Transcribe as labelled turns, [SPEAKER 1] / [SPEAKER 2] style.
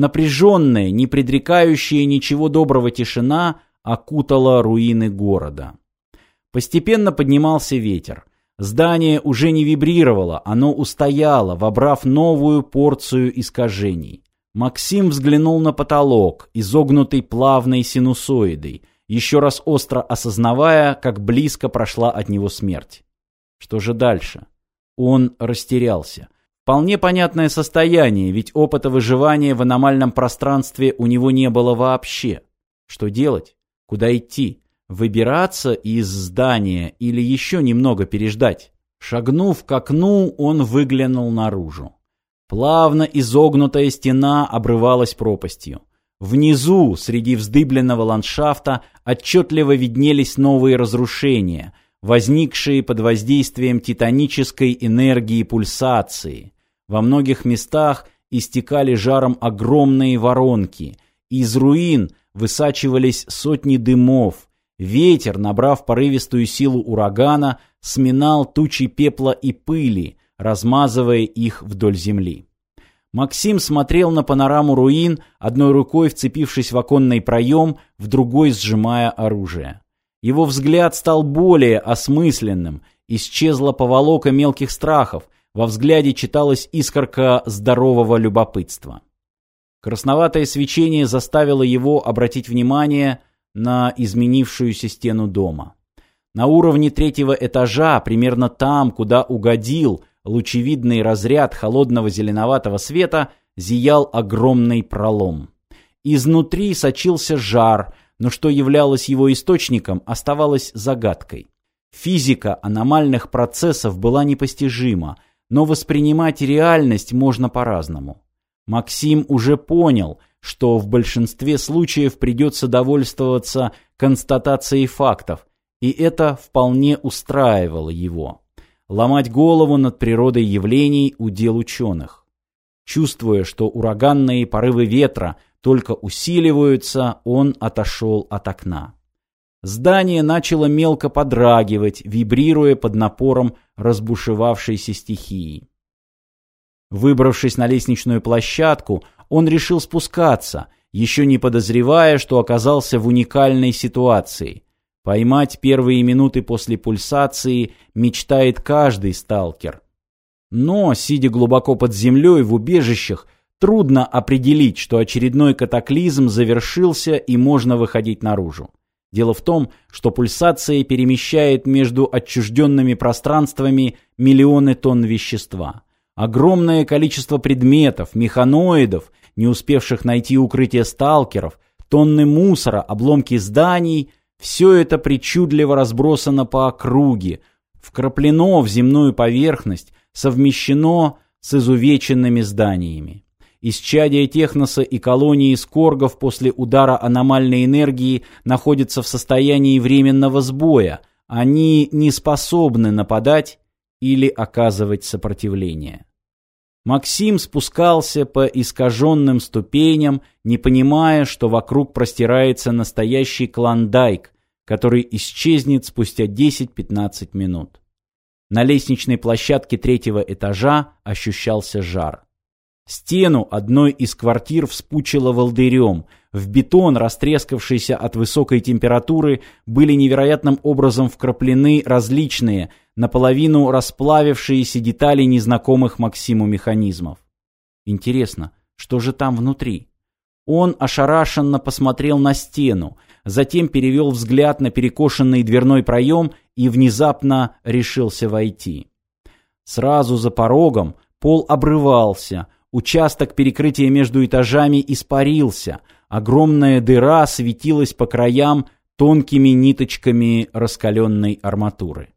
[SPEAKER 1] Напряженная, не предрекающая ничего доброго тишина окутала руины города. Постепенно поднимался ветер. Здание уже не вибрировало, оно устояло, вобрав новую порцию искажений. Максим взглянул на потолок, изогнутый плавной синусоидой, еще раз остро осознавая, как близко прошла от него смерть. Что же дальше? Он растерялся. Вполне понятное состояние, ведь опыта выживания в аномальном пространстве у него не было вообще. Что делать? Куда идти? Выбираться из здания или еще немного переждать? Шагнув к окну, он выглянул наружу. Плавно изогнутая стена обрывалась пропастью. Внизу, среди вздыбленного ландшафта, отчетливо виднелись новые разрушения, возникшие под воздействием титанической энергии пульсации. Во многих местах истекали жаром огромные воронки. Из руин высачивались сотни дымов. Ветер, набрав порывистую силу урагана, сминал тучи пепла и пыли, размазывая их вдоль земли. Максим смотрел на панораму руин, одной рукой вцепившись в оконный проем, в другой сжимая оружие. Его взгляд стал более осмысленным, исчезла поволока мелких страхов, во взгляде читалась искорка здорового любопытства. Красноватое свечение заставило его обратить внимание на изменившуюся стену дома. На уровне третьего этажа, примерно там, куда угодил, лучевидный разряд холодного зеленоватого света зиял огромный пролом. Изнутри сочился жар, но что являлось его источником, оставалось загадкой. Физика аномальных процессов была непостижима, но воспринимать реальность можно по-разному. Максим уже понял, что в большинстве случаев придется довольствоваться констатацией фактов, и это вполне устраивало его ломать голову над природой явлений у дел ученых. Чувствуя, что ураганные порывы ветра только усиливаются, он отошел от окна. Здание начало мелко подрагивать, вибрируя под напором разбушевавшейся стихии. Выбравшись на лестничную площадку, он решил спускаться, еще не подозревая, что оказался в уникальной ситуации – Поймать первые минуты после пульсации мечтает каждый сталкер. Но, сидя глубоко под землей в убежищах, трудно определить, что очередной катаклизм завершился и можно выходить наружу. Дело в том, что пульсация перемещает между отчужденными пространствами миллионы тонн вещества. Огромное количество предметов, механоидов, не успевших найти укрытие сталкеров, тонны мусора, обломки зданий – все это причудливо разбросано по округе, вкраплено в земную поверхность, совмещено с изувеченными зданиями. Исчадия техноса и колонии скоргов после удара аномальной энергии находятся в состоянии временного сбоя. Они не способны нападать или оказывать сопротивление. Максим спускался по искаженным ступеням, не понимая, что вокруг простирается настоящий клондайк, который исчезнет спустя 10-15 минут. На лестничной площадке третьего этажа ощущался жар. Стену одной из квартир вспучило волдырем. В бетон, растрескавшийся от высокой температуры, были невероятным образом вкраплены различные, наполовину расплавившиеся детали незнакомых Максиму механизмов. Интересно, что же там внутри? Он ошарашенно посмотрел на стену, затем перевел взгляд на перекошенный дверной проем и внезапно решился войти. Сразу за порогом пол обрывался, участок перекрытия между этажами испарился, огромная дыра светилась по краям тонкими ниточками раскаленной арматуры.